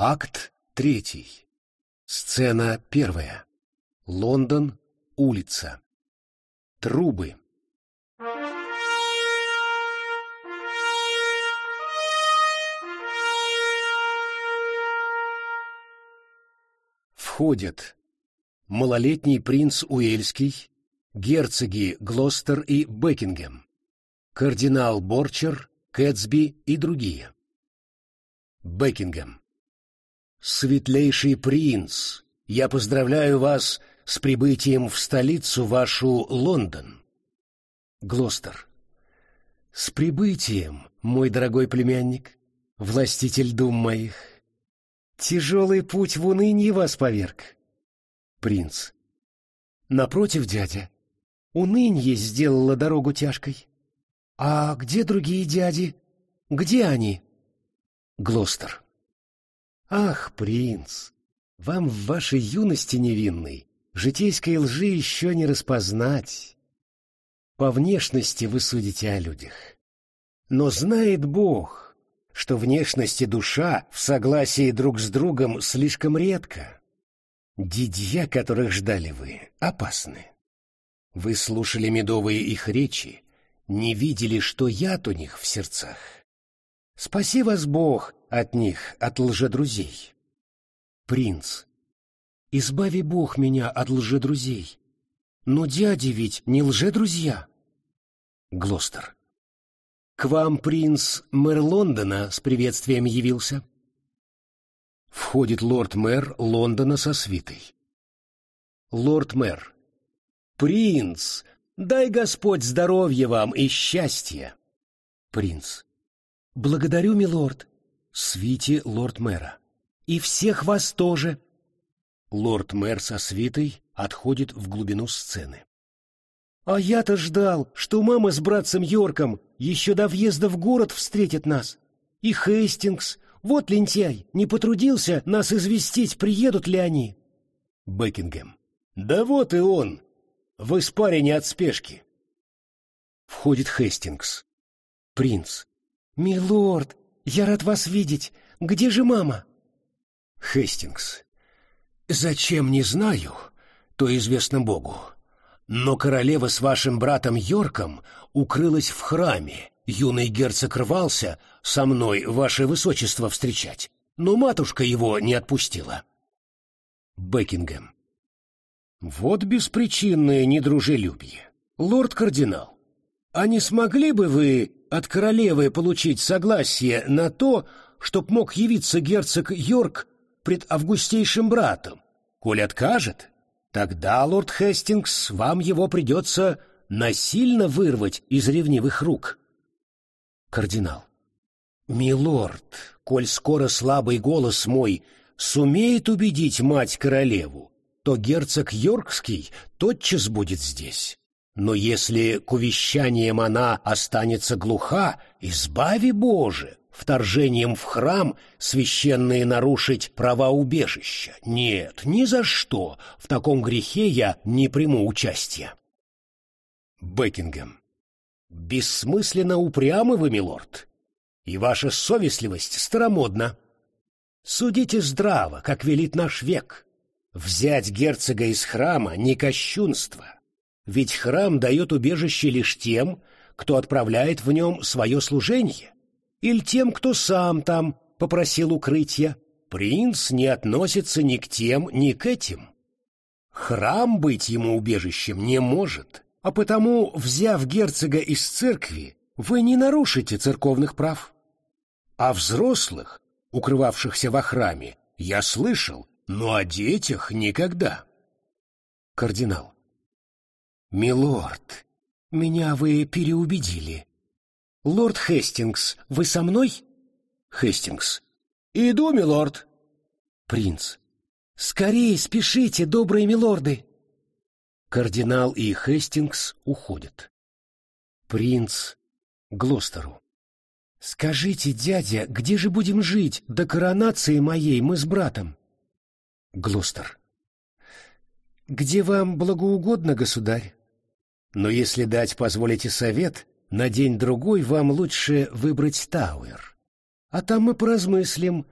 Акт третий. Сцена первая. Лондон, улица. Трубы. Входят малолетний принц Уэльский, герцоги Глостер и Бекингем, кардинал Борчер, Кэтсби и другие. Бекингем. Светлейший принц, я поздравляю вас с прибытием в столицу вашу Лондон. Глостер. С прибытием, мой дорогой племянник, властитель дум моих. Тяжелый путь в унынье вас поверг. Принц. Напротив, дядя, унынье сделало дорогу тяжкой. А где другие дяди? Где они? Глостер. Ах, принц, вам в вашей юности невинной житейской лжи еще не распознать. По внешности вы судите о людях. Но знает Бог, что внешность и душа в согласии друг с другом слишком редко. Дидья, которых ждали вы, опасны. Вы слушали медовые их речи, не видели, что яд у них в сердцах. Спаси вас Бог от них, от лжедрузей. Принц, избави Бог меня от лжедрузей. Но дяди ведь не лжедрузья. Глостер. К вам принц мэр Лондона с приветствием явился. Входит лорд-мэр Лондона со свитой. Лорд-мэр. Принц, дай Господь здоровья вам и счастья. Принц. Благодарю, милорд. Свите лорд-мэра. И всех вас тоже. Лорд-мэр со свитой отходит в глубину сцены. А я-то ждал, что мама с братцем Йорком еще до въезда в город встретит нас. И Хейстингс, вот лентяй, не потрудился нас известить, приедут ли они. Бекингем. Да вот и он. В испарине от спешки. Входит Хейстингс. Принц. «Милорд, я рад вас видеть. Где же мама?» Хестингс. «Зачем, не знаю, то известно Богу. Но королева с вашим братом Йорком укрылась в храме. Юный герцог рвался со мной, ваше высочество, встречать, но матушка его не отпустила». Бекингем. «Вот беспричинное недружелюбие. Лорд-кардинал, а не смогли бы вы от королевы получить согласие на то, чтоб мог явиться герцог Йорк пред августейшим братом. Коль откажет, тогда, лорд Хестингс, вам его придется насильно вырвать из ревнивых рук. Кардинал. Милорд, коль скоро слабый голос мой сумеет убедить мать-королеву, то герцог Йоркский тотчас будет здесь. Но если к увещаниям она останется глуха, избави Боже, вторжением в храм священные нарушить права убежища. Нет, ни за что, в таком грехе я не приму участия. Бекингем. Бессмысленно упрямы вы, милорд, и ваша совестливость старомодна. Судите здраво, как велит наш век. Взять герцога из храма не кощунство, ведь храм дает убежище лишь тем, кто отправляет в нем свое служение, или тем, кто сам там попросил укрытия. Принц не относится ни к тем, ни к этим. Храм быть ему убежищем не может, а потому, взяв герцога из церкви, вы не нарушите церковных прав. А взрослых, укрывавшихся во храме, я слышал, но о детях никогда. Кардинал. «Милорд, меня вы переубедили. Лорд Хестингс, вы со мной?» Хестингс. «Иду, милорд». Принц. «Скорее спешите, добрые милорды!» Кардинал и Хестингс уходят. Принц Глостеру. «Скажите, дядя, где же будем жить до коронации моей мы с братом?» Глостер. «Где вам благоугодно, государь?» Но если дать позволите совет, на день-другой вам лучше выбрать Тауэр. А там мы поразмыслим,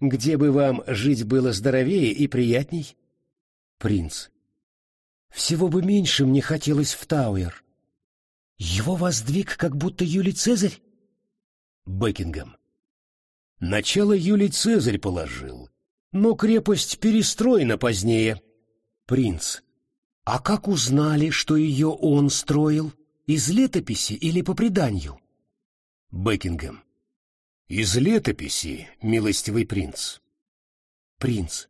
где бы вам жить было здоровее и приятней? Принц. Всего бы меньше мне хотелось в Тауэр. Его воздвиг как будто Юлий Цезарь? Бекингем. Начало Юлий Цезарь положил, но крепость перестроена позднее. Принц. А как узнали, что ее он строил? Из летописи или по преданию? Бекингем. Из летописи, милостивый принц. Принц.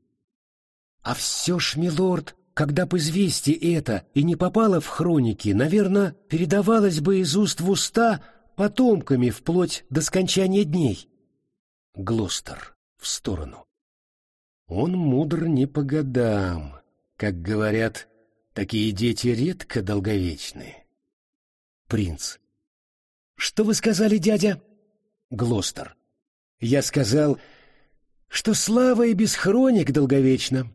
А все ж, милорд, когда бы известие это и не попало в хроники, наверное, передавалось бы из уст в уста потомками вплоть до скончания дней. Глостер в сторону. Он мудр не по годам. Как говорят, такие дети редко долговечны. Принц. Что вы сказали, дядя? Глостер. Я сказал, что слава и без хроник долговечна.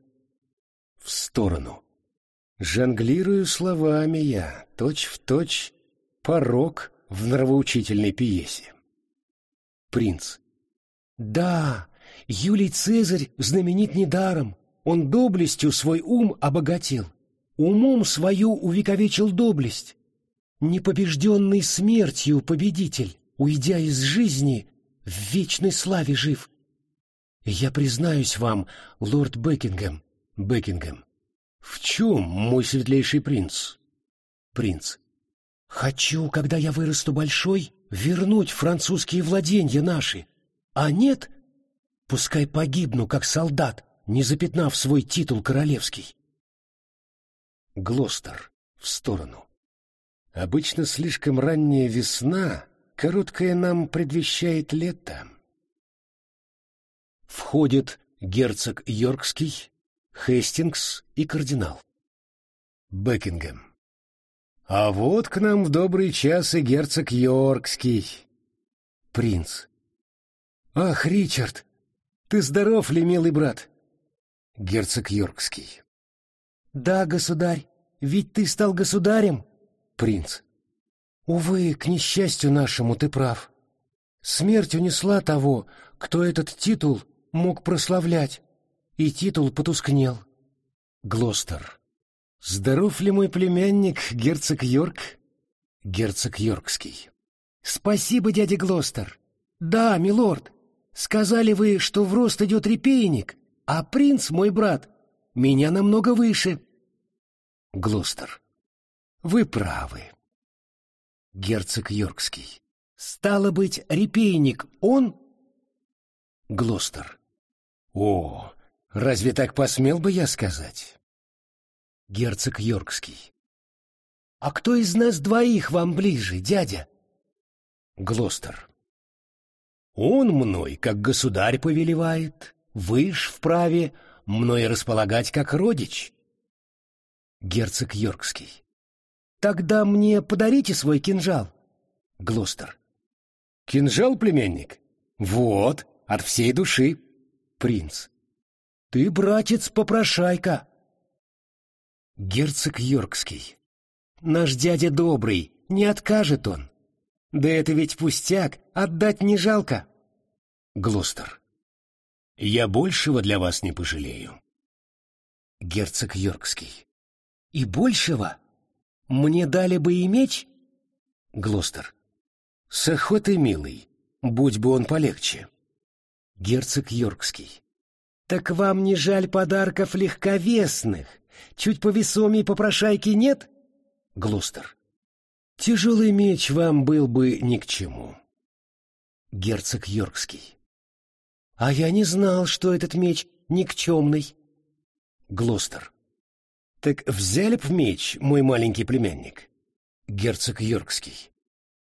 В сторону. Жонглирую словами я, точь-в-точь, порог в нравоучительной пьесе. Принц. Да, Юлий Цезарь знаменит недаром. Он доблестью свой ум обогатил. Умом свою увековечил доблесть. Непобежденный смертью победитель, уйдя из жизни, в вечной славе жив. Я признаюсь вам, лорд Бекингем, Бекингем. В чем, мой светлейший принц? Принц. Хочу, когда я вырасту большой, вернуть французские владения наши. А нет, пускай погибну, как солдат, не запятнав свой титул королевский. Глостер в сторону. Обычно слишком ранняя весна, короткая нам предвещает лето. Входит герцог Йоркский, Хестингс и кардинал. Бекингем. А вот к нам в добрый час и герцог Йоркский. Принц. Ах, Ричард, ты здоров ли, милый брат? Герцог Йоркский. Да, государь, ведь ты стал государем. Принц. Увы, к несчастью нашему ты прав. Смерть унесла того, кто этот титул мог прославлять, и титул потускнел. Глостер. Здоров ли мой племянник, герцог Йорк? Герцог Йоркский. Спасибо, дядя Глостер. Да, милорд. Сказали вы, что в рост идет репейник, а принц, мой брат, меня намного выше. Глостер. Вы правы. Герцог Йоркский. Стало быть, репейник он? Глостер. О, разве так посмел бы я сказать? Герцог Йоркский. А кто из нас двоих вам ближе, дядя? Глостер. Он мной, как государь повелевает, вы ж вправе мной располагать, как родич. Герцог Йоркский. Тогда мне подарите свой кинжал. Глостер. Кинжал, племянник? Вот, от всей души. Принц. Ты, братец, попрошайка. Герцог Йоркский. Наш дядя добрый, не откажет он. Да это ведь пустяк, отдать не жалко. Глостер. Я большего для вас не пожалею. Герцог Йоркский. И большего? Мне дали бы и меч? Глостер. С охотой, милый, будь бы он полегче. Герцог Йоркский. Так вам не жаль подарков легковесных? Чуть повесомей попрошайки нет? Глостер. Тяжелый меч вам был бы ни к чему. Герцог Йоркский. А я не знал, что этот меч никчемный. Глостер. Так взяли б меч, мой маленький племянник. Герцог Йоркский.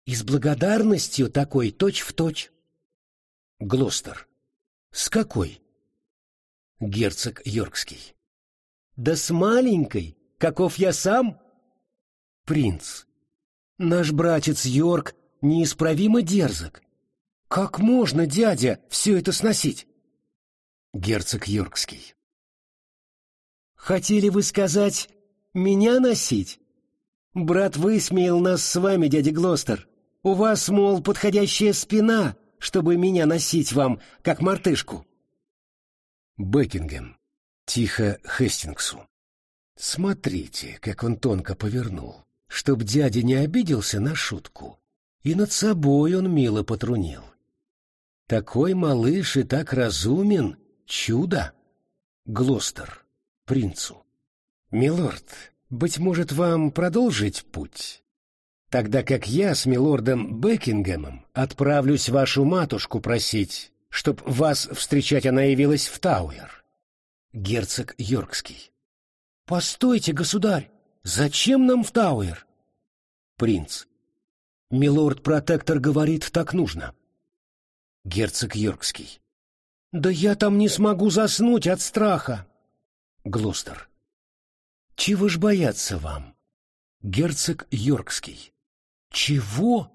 И с благодарностью такой точь-в-точь. Глостер. С какой? Герцог Йоркский. Да с маленькой, каков я сам. Принц. Наш братец Йорк неисправимо дерзок. Как можно, дядя, все это сносить? Герцог Йоркский. Хотели вы сказать, меня носить? Брат высмеял нас с вами, дядя Глостер. У вас, мол, подходящая спина, чтобы меня носить вам, как мартышку. Бекингем. Тихо Хестингсу. Смотрите, как он тонко повернул, чтоб дядя не обиделся на шутку. И над собой он мило потрунил. Такой малыш и так разумен. Чудо! Глостер. Принцу. Милорд, быть может, вам продолжить путь? Тогда как я с милордом Бекингемом отправлюсь вашу матушку просить, чтоб вас встречать она явилась в Тауэр. Герцог Йоркский. Постойте, государь, зачем нам в Тауэр? Принц. Милорд-протектор говорит, так нужно. Герцог Йоркский. Да я там не смогу заснуть от страха. Глостер. Чего ж бояться вам? Герцог Йоркский. Чего?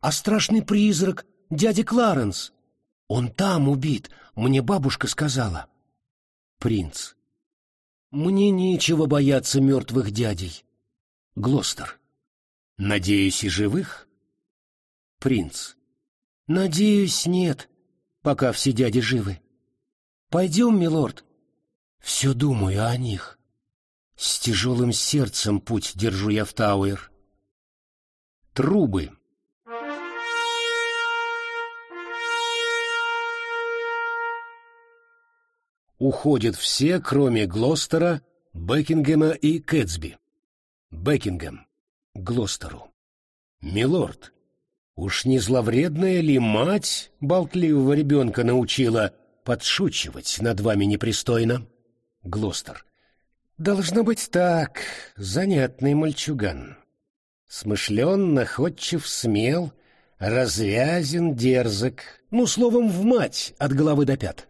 А страшный призрак, дядя Кларенс? Он там убит, мне бабушка сказала. Принц. Мне нечего бояться мертвых дядей. Глостер. Надеюсь, и живых? Принц. Надеюсь, нет, пока все дяди живы. Пойдем, милорд. Все думаю о них. С тяжелым сердцем путь держу я в Тауэр. Трубы. Уходят все, кроме Глостера, Бекингема и Кэтсби. Бекингем. Глостеру. «Милорд, уж не зловредная ли мать болтливого ребенка научила подшучивать над вами непристойно?» Глостер. «Должно быть так, занятный мальчуган. Смышлен, находчив, смел, развязен, дерзок, ну, словом, в мать от головы до пят».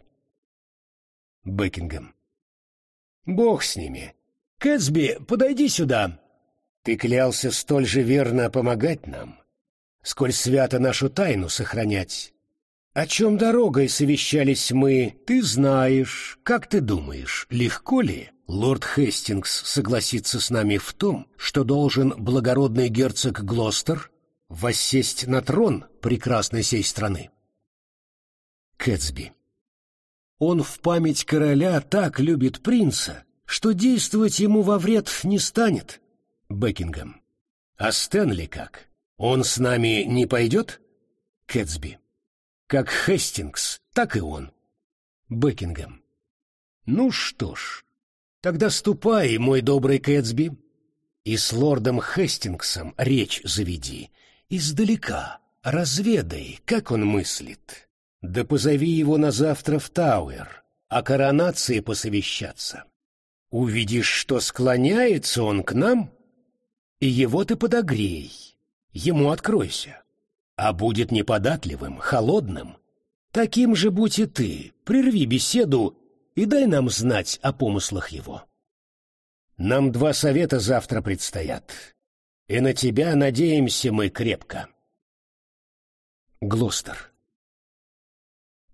Бекингем. «Бог с ними. Кэтсби, подойди сюда. Ты клялся столь же верно помогать нам, сколь свято нашу тайну сохранять. О чем дорогой совещались мы, ты знаешь. Как ты думаешь, легко ли лорд Хестингс согласится с нами в том, что должен благородный герцог Глостер воссесть на трон прекрасной сей страны? Кэтсби. Он в память короля так любит принца, что действовать ему во вред не станет. Бекингем. А Стэнли как? Он с нами не пойдет? Кэтсби. Как Хестингс, так и он. Бекингем. Ну что ж, тогда ступай, мой добрый Кэтсби, и с лордом Хестингсом речь заведи. Издалека разведай, как он мыслит. Да позови его на завтра в Тауэр, о коронации посовещаться. Увидишь, что склоняется он к нам, и его ты подогрей, ему откройся. А будет неподатливым, холодным, таким же будь и ты, прерви беседу и дай нам знать о помыслах его. Нам два совета завтра предстоят, и на тебя надеемся мы крепко. Глостер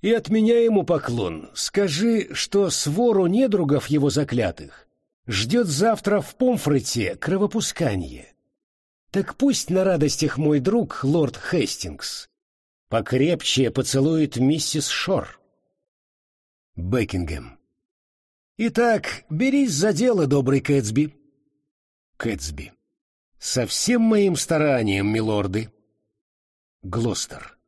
и от меня ему поклон. Скажи, что свору недругов его заклятых ждет завтра в Помфрете кровопускание. Так пусть на радостях мой друг, лорд Хестингс, покрепче поцелует миссис Шор. Бекингем. Итак, берись за дело, добрый Кэтсби. Кэтсби. Со всем моим старанием, милорды. Глостер.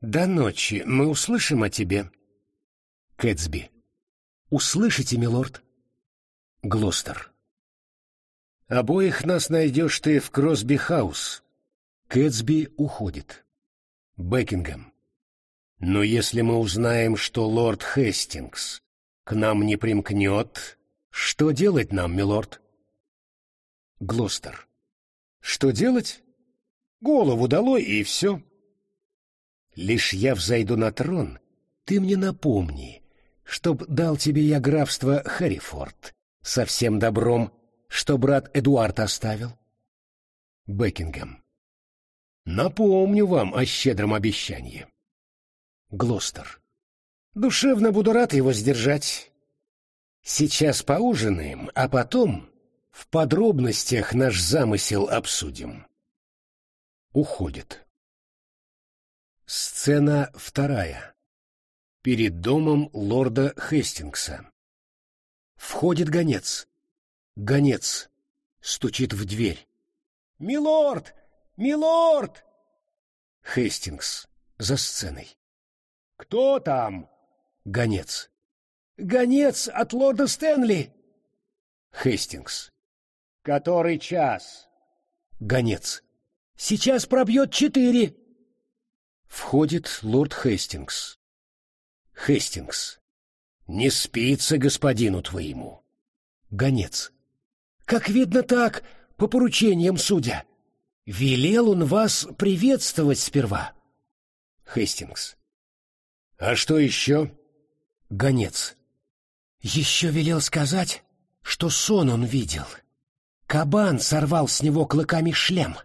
До ночи мы услышим о тебе. Кэтсби. Услышите, милорд? Глостер. Обоих нас найдешь ты в Кросби-хаус. Кэтсби уходит. Бекингем. Но если мы узнаем, что лорд Хестингс к нам не примкнет, что делать нам, милорд? Глостер. Что делать? Голову долой и все. Лишь я взойду на трон, ты мне напомни, чтоб дал тебе я графство Хэррифорд со всем добром, что брат Эдуард оставил. Бекингем. Напомню вам о щедром обещании. Глостер. Душевно буду рад его сдержать. Сейчас поужинаем, а потом в подробностях наш замысел обсудим. Уходит. Сцена вторая. перед домом лорда Хестингса. Входит гонец. Гонец стучит в дверь. «Милорд! Милорд!» Хестингс за сценой. «Кто там?» Гонец. «Гонец от лорда Стэнли!» Хестингс. «Который час?» Гонец. «Сейчас пробьет четыре!» Входит лорд Хестингс. Хестингс. «Не спится господину твоему!» Гонец. «Как видно так, по поручениям судя. Велел он вас приветствовать сперва». Хестингс. «А что еще?» Гонец. «Еще велел сказать, что сон он видел. Кабан сорвал с него клыками шлем.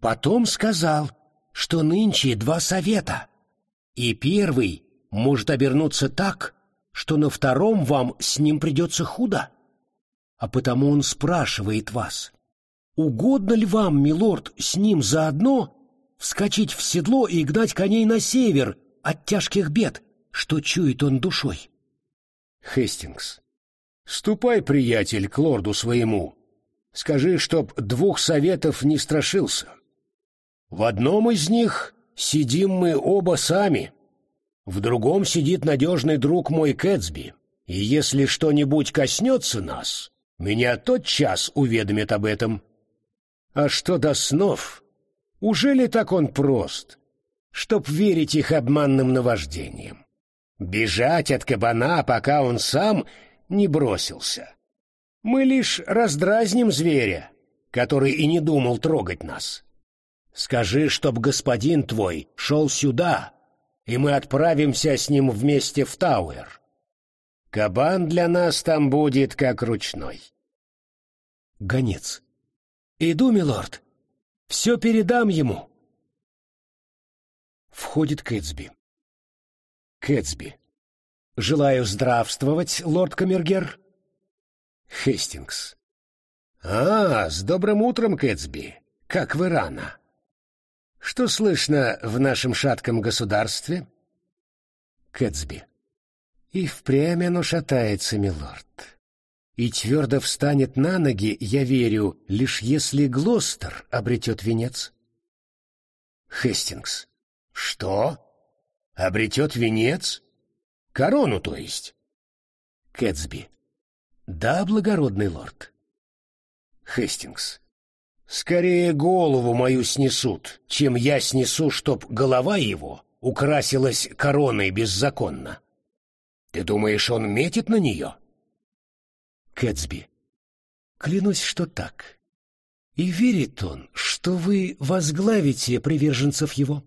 Потом сказал, что нынче два совета, и первый может обернуться так, что на втором вам с ним придется худо. А потому он спрашивает вас, угодно ли вам, милорд, с ним заодно вскочить в седло и гнать коней на север от тяжких бед, что чует он душой. Хестингс. Ступай, приятель, к лорду своему. Скажи, чтоб двух советов не страшился. В одном из них сидим мы оба сами, в другом сидит надежный друг мой Кэтсби, и если что-нибудь коснется нас, меня тотчас уведомят об этом. А что до снов, уже ли так он прост, чтоб верить их обманным наваждениям? Бежать от кабана, пока он сам не бросился. Мы лишь раздразним зверя, который и не думал трогать нас. Скажи, чтоб господин твой шел сюда, и мы отправимся с ним вместе в Тауэр. Кабан для нас там будет как ручной. Гонец. Иду, милорд. Все передам ему. Входит Кэтсби. Кэтсби. Желаю здравствовать, лорд Камергер. Хестингс. А, с добрым утром, Кэтсби. Как вы рано. Что слышно в нашем шатком государстве? Кэтсби. И впрямь оно шатается, милорд. И твердо встанет на ноги, я верю, лишь если Глостер обретет венец. Хестингс. Что? Обретет венец? Корону, то есть? Кэтсби. Да, благородный лорд. Хестингс. Скорее голову мою снесут, чем я снесу, чтоб голова его украсилась короной беззаконно. Ты думаешь, он метит на нее? Кэтсби. Клянусь, что так. И верит он, что вы возглавите приверженцев его.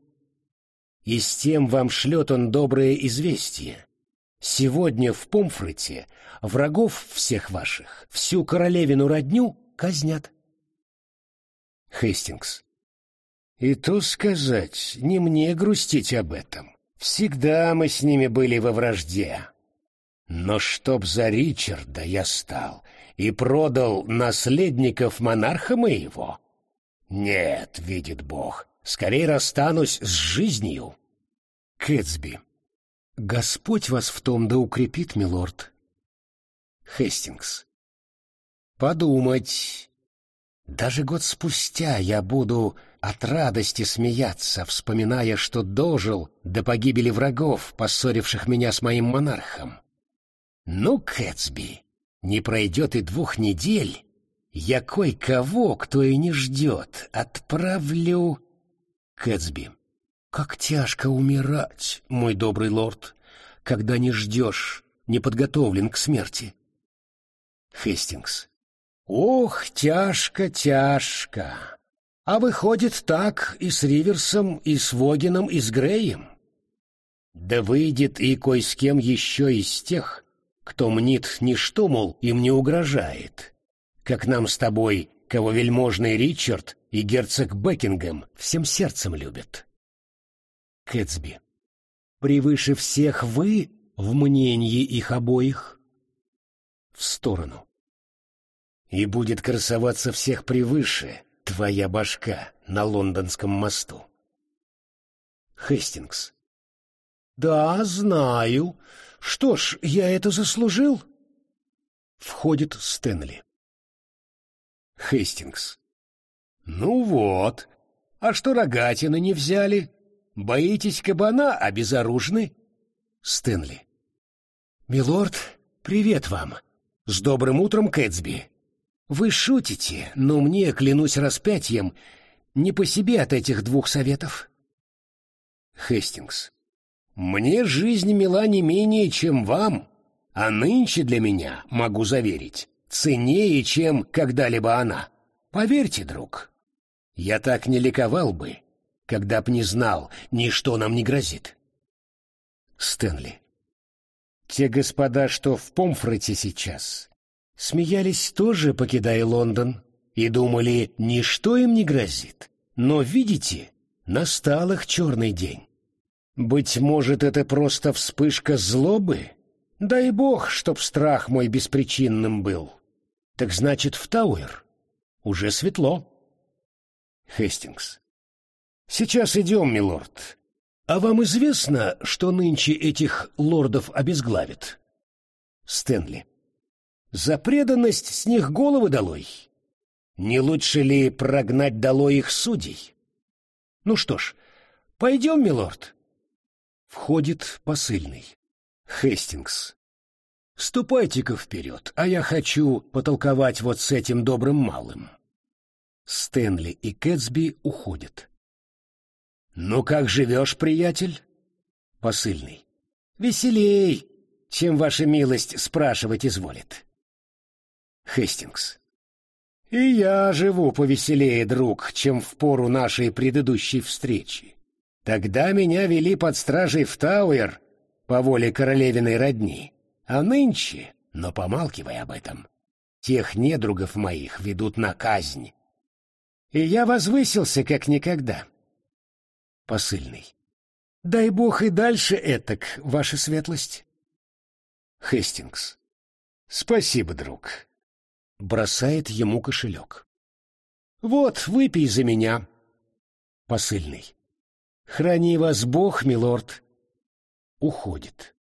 И с тем вам шлет он доброе известие. Сегодня в Помфрете врагов всех ваших, всю королевину родню казнят. Хестингс. И то сказать, не мне грустить об этом. Всегда мы с ними были во вражде. Но чтоб за Ричарда я стал и продал наследников монарха моего? Нет, видит Бог, скорее расстанусь с жизнью. Кэтсби. Господь вас в том да укрепит, милорд. Хестингс. Подумать. Даже год спустя я буду от радости смеяться, вспоминая, что дожил до погибели врагов, поссоривших меня с моим монархом. Ну, Кэтсби, не пройдет и двух недель, я кое-кого, кто и не ждет, отправлю... Кэтсби, как тяжко умирать, мой добрый лорд, когда не ждешь, не подготовлен к смерти. Хестингс, Ох, тяжко, тяжко. А выходит так и с Риверсом, и с Вогином, и с Греем. Да выйдет и кое с кем еще из тех, кто мнит ничто, мол, им не угрожает. Как нам с тобой, кого вельможный Ричард и герцог Бекингем всем сердцем любят. Кэтсби. Превыше всех вы в мнении их обоих? В сторону и будет красоваться всех превыше твоя башка на лондонском мосту. Хестингс. Да, знаю. Что ж, я это заслужил. Входит Стэнли. Хейстингс. Ну вот. А что рогатины не взяли? Боитесь кабана, обезоружены? Стэнли. Милорд, привет вам. С добрым утром, Кэтсби. Вы шутите, но мне, клянусь распятием, не по себе от этих двух советов. Хестингс. Мне жизнь мила не менее, чем вам, а нынче для меня, могу заверить, ценнее, чем когда-либо она. Поверьте, друг, я так не ликовал бы, когда б не знал, ничто нам не грозит. Стэнли. Те господа, что в Помфрете сейчас, смеялись тоже, покидая Лондон, и думали, ничто им не грозит. Но, видите, настал их черный день. Быть может, это просто вспышка злобы? Дай бог, чтоб страх мой беспричинным был. Так значит, в Тауэр. Уже светло. Хестингс. Сейчас идем, милорд. А вам известно, что нынче этих лордов обезглавят? Стэнли. За преданность с них головы долой. Не лучше ли прогнать долой их судей? Ну что ж, пойдем, милорд. Входит посыльный. Хестингс. Ступайте-ка вперед, а я хочу потолковать вот с этим добрым малым. Стэнли и Кэтсби уходят. «Ну как живешь, приятель?» Посыльный. «Веселей, чем ваша милость спрашивать изволит». Хестингс. «И я живу повеселее, друг, чем в пору нашей предыдущей встречи. Тогда меня вели под стражей в Тауэр по воле королевиной родни, а нынче, но помалкивай об этом, тех недругов моих ведут на казнь. И я возвысился как никогда. Посыльный. Дай бог и дальше этак, ваша светлость. Хестингс. Спасибо, друг. Бросает ему кошелек. Вот, выпей за меня. Посыльный. Храни вас Бог, милорд. Уходит.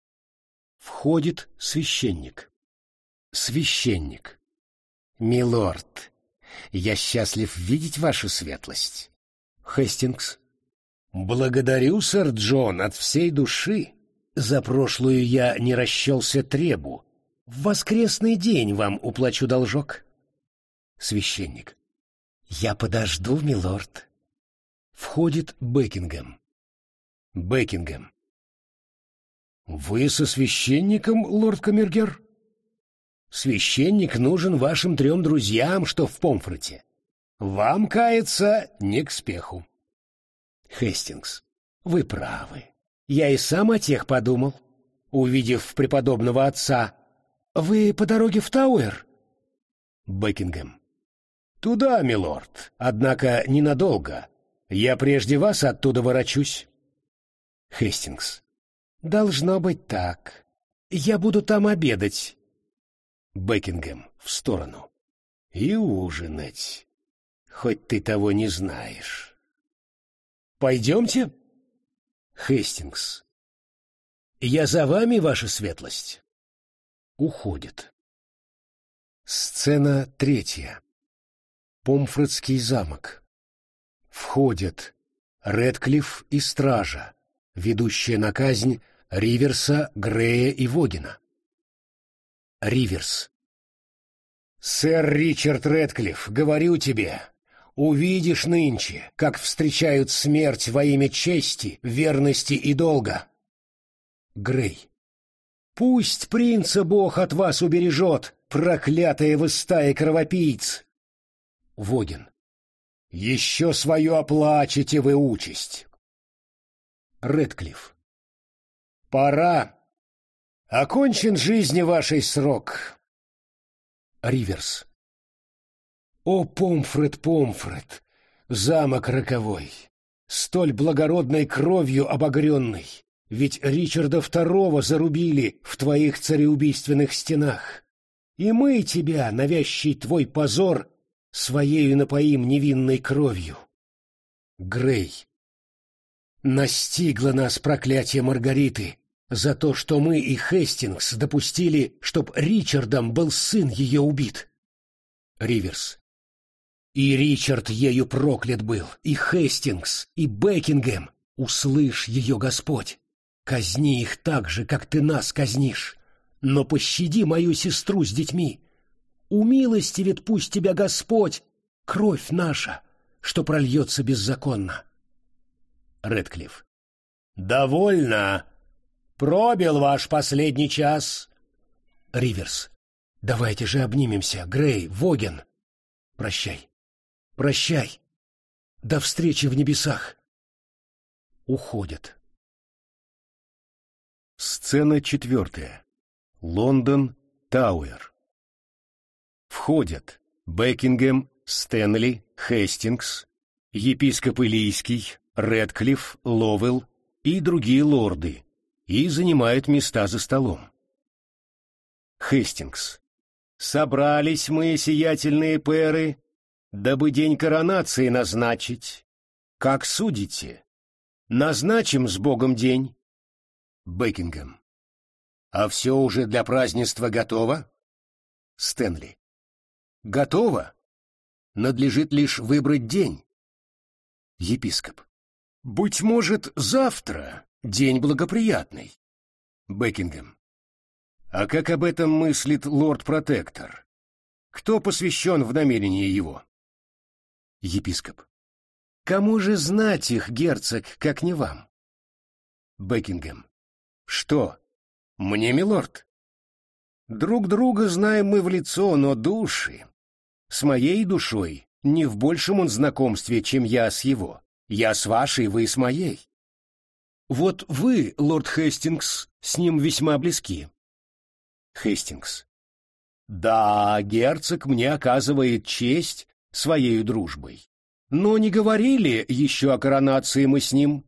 Входит священник. Священник. Милорд, я счастлив видеть вашу светлость. Хестингс. Благодарю, сэр Джон, от всей души. За прошлую я не расчелся требу. В воскресный день вам уплачу должок. Священник. Я подожду, милорд. Входит Бекингем. Бекингем. Вы со священником, лорд Камергер? Священник нужен вашим трем друзьям, что в Помфрете. Вам, каяться, не к спеху. Хестингс. Вы правы. Я и сам о тех подумал, увидев преподобного отца. Вы по дороге в Тауэр? Бекингем. Туда, милорд, однако ненадолго. Я прежде вас оттуда ворочусь. Хестингс. Должно быть так. Я буду там обедать. Бекингем в сторону. И ужинать. Хоть ты того не знаешь. Пойдемте? Хестингс. Я за вами, ваша светлость. Уходит. Сцена третья. Помфредский замок. Входят Редклифф и стража ведущая на казнь Риверса, Грея и Вогина. Риверс. «Сэр Ричард Редклифф, говорю тебе, увидишь нынче, как встречают смерть во имя чести, верности и долга». Грей. «Пусть принца Бог от вас убережет, проклятая вы стая кровопийц!» Вогин. «Еще свою оплачете вы участь!» Редклифф. Пора. Окончен жизни вашей срок. Риверс. О, Помфред, Помфред, замок роковой, столь благородной кровью обогренный, ведь Ричарда II зарубили в твоих цареубийственных стенах. И мы тебя, навязчий твой позор, своею напоим невинной кровью. Грей. Настигло нас проклятие Маргариты за то, что мы и Хестингс допустили, чтоб Ричардом был сын ее убит. Риверс. И Ричард ею проклят был, и Хестингс, и Бекингем. Услышь ее, Господь. Казни их так же, как ты нас казнишь. Но пощади мою сестру с детьми. Умилостивит пусть тебя Господь, кровь наша, что прольется беззаконно. Редклифф. «Довольно! Пробил ваш последний час!» Риверс. «Давайте же обнимемся, Грей, Воген!» «Прощай! Прощай! До встречи в небесах!» Уходят. Сцена четвертая. Лондон, Тауэр. Входят Бекингем, Стэнли, Хестингс, епископ Илийский, Редклифф, Ловелл и другие лорды и занимают места за столом. Хестингс. Собрались мы, сиятельные пэры, дабы день коронации назначить. Как судите? Назначим с Богом день. Бекингем. А все уже для празднества готово? Стэнли. Готово. Надлежит лишь выбрать день. Епископ. Быть может, завтра день благоприятный. Бекингем. А как об этом мыслит лорд-протектор? Кто посвящен в намерение его? Епископ. Кому же знать их, герцог, как не вам? Бекингем. Что? Мне, милорд? Друг друга знаем мы в лицо, но души. С моей душой не в большем он знакомстве, чем я с его. Я с вашей, вы с моей. Вот вы, лорд Хестингс, с ним весьма близки. Хестингс. Да, герцог мне оказывает честь своей дружбой. Но не говорили еще о коронации мы с ним,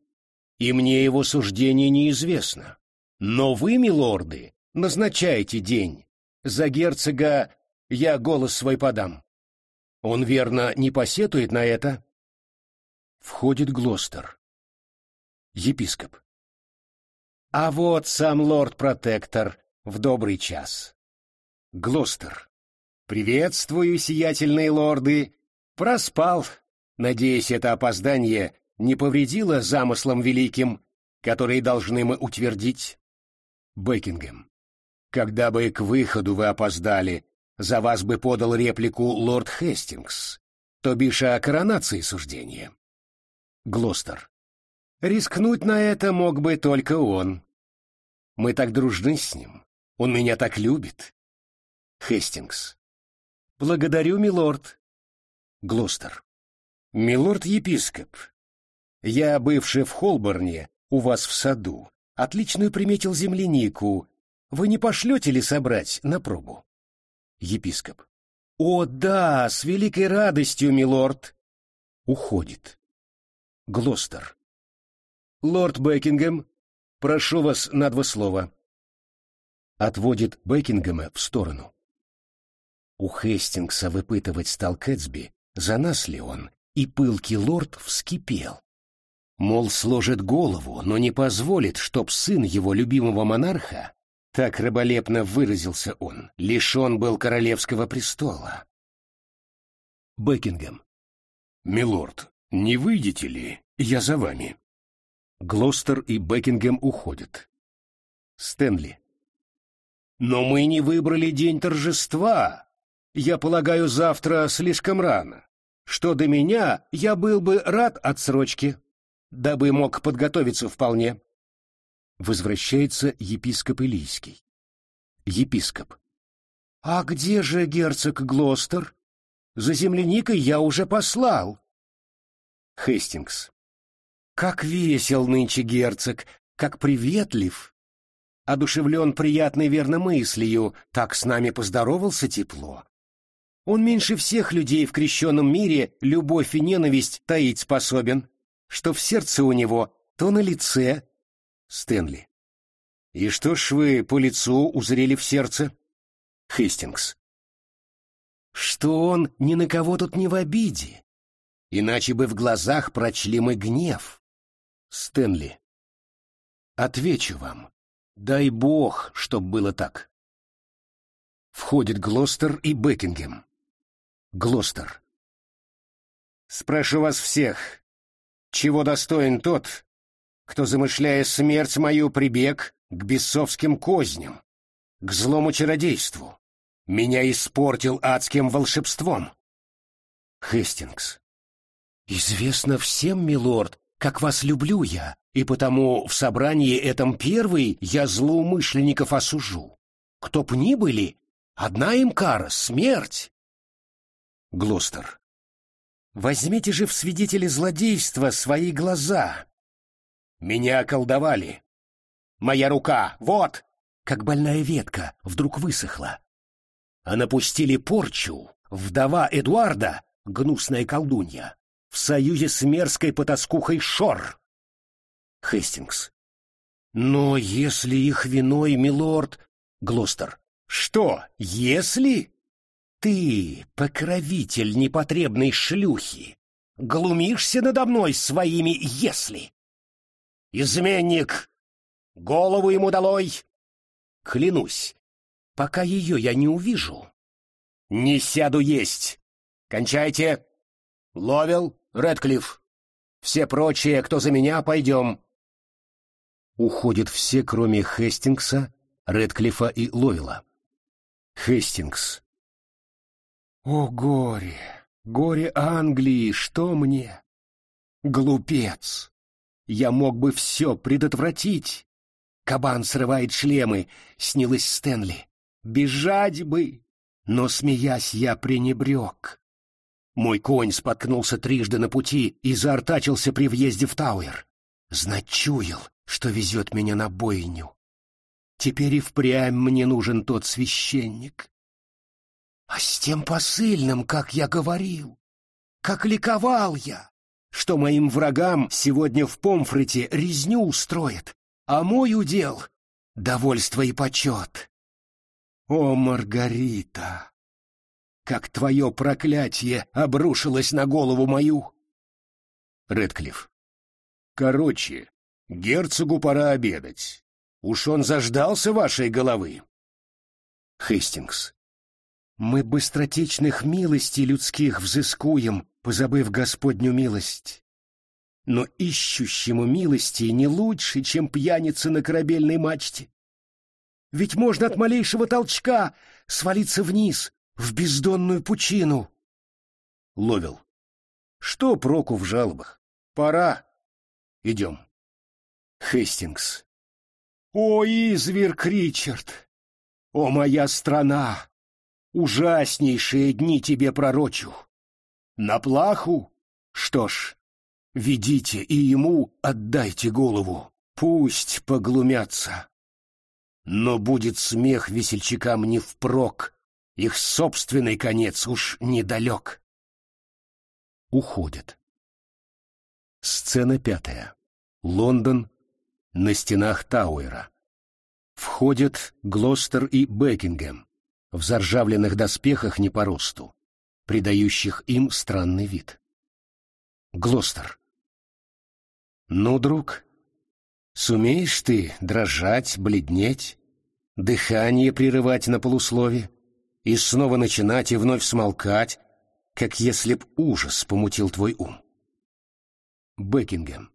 и мне его суждение неизвестно. Но вы, милорды, назначайте день. За герцога я голос свой подам. Он, верно, не посетует на это? Входит Глостер. Епископ. А вот сам лорд-протектор в добрый час. Глостер. Приветствую, сиятельные лорды. Проспал. Надеюсь, это опоздание не повредило замыслам великим, которые должны мы утвердить. Бекингем. Когда бы к выходу вы опоздали, за вас бы подал реплику лорд Хестингс, то бишь о коронации суждения. Глостер. Рискнуть на это мог бы только он. Мы так дружны с ним. Он меня так любит. Хестингс. Благодарю, милорд. Глостер. Милорд-епископ. Я, бывший в Холборне, у вас в саду, отличную приметил землянику. Вы не пошлете ли собрать на пробу? Епископ. О, да, с великой радостью, милорд. Уходит. Глостер. «Лорд Бекингем, прошу вас на два слова». Отводит Бекингема в сторону. У Хестингса выпытывать стал Кэтсби, за нас ли он, и пылкий лорд вскипел. Мол, сложит голову, но не позволит, чтоб сын его любимого монарха, так раболепно выразился он, лишен был королевского престола. Бекингем. «Милорд, «Не выйдете ли? Я за вами». Глостер и Бекингем уходят. Стэнли. «Но мы не выбрали день торжества. Я полагаю, завтра слишком рано. Что до меня, я был бы рад отсрочке, дабы мог подготовиться вполне». Возвращается епископ Илийский. Епископ. «А где же герцог Глостер? За земляникой я уже послал». Хестингс. Как весел нынче герцог, как приветлив. Одушевлен приятной верно мыслью, так с нами поздоровался тепло. Он меньше всех людей в крещенном мире любовь и ненависть таить способен, что в сердце у него, то на лице. Стэнли. И что ж вы по лицу узрели в сердце? Хестингс. Что он ни на кого тут не в обиде, иначе бы в глазах прочли мы гнев. Стэнли. Отвечу вам. Дай бог, чтоб было так. Входит Глостер и Бекингем. Глостер. Спрошу вас всех, чего достоин тот, кто, замышляя смерть мою, прибег к бесовским козням, к злому чародейству, меня испортил адским волшебством. Хестингс. Известно всем, милорд, как вас люблю я, и потому в собрании этом первый я злоумышленников осужу. Кто б ни были, одна им кара — смерть. Глостер. Возьмите же в свидетели злодейства свои глаза. Меня околдовали. Моя рука, вот, как больная ветка, вдруг высохла. А напустили порчу вдова Эдуарда, гнусная колдунья, в союзе с мерзкой потаскухой Шор. Хестингс. Но если их виной, милорд... Глостер. Что, если? Ты, покровитель непотребной шлюхи, глумишься надо мной своими «если». Изменник! Голову ему долой! Клянусь, пока ее я не увижу, не сяду есть. Кончайте. Ловел, Редклифф. Все прочие, кто за меня, пойдем. Уходят все, кроме Хестингса, Редклифа и Лойла. Хестингс. О, горе! Горе Англии! Что мне? Глупец! Я мог бы все предотвратить. Кабан срывает шлемы, снилось Стэнли. Бежать бы! Но, смеясь, я пренебрег. Мой конь споткнулся трижды на пути и заортачился при въезде в Тауэр. Знать чуял, что везет меня на бойню. Теперь и впрямь мне нужен тот священник. А с тем посыльным, как я говорил, как ликовал я, что моим врагам сегодня в Помфрете резню устроят, а мой удел — довольство и почет. О, Маргарита! Как твое проклятие обрушилось на голову мою! Редклифф. Короче, герцогу пора обедать. Уж он заждался вашей головы. Хейстингс. Мы быстротечных милостей людских взыскуем, позабыв Господню милость. Но ищущему милости не лучше, чем пьяница на корабельной мачте. Ведь можно от малейшего толчка свалиться вниз, в бездонную пучину. Ловил. Что проку в жалобах? Пора. Идем. Хестингс. О, изверг Кричард! О, моя страна! Ужаснейшие дни тебе пророчу. На плаху? Что ж, ведите и ему отдайте голову. Пусть поглумятся. Но будет смех весельчакам не впрок, их собственный конец уж недалек. Уходит. Сцена пятая. Лондон, на стенах Тауэра. Входят Глостер и Бекингем в заржавленных доспехах не по росту, придающих им странный вид. Глостер. «Ну, друг, сумеешь ты дрожать, бледнеть, дыхание прерывать на полуслове и снова начинать и вновь смолкать, как если б ужас помутил твой ум?» Бекингем.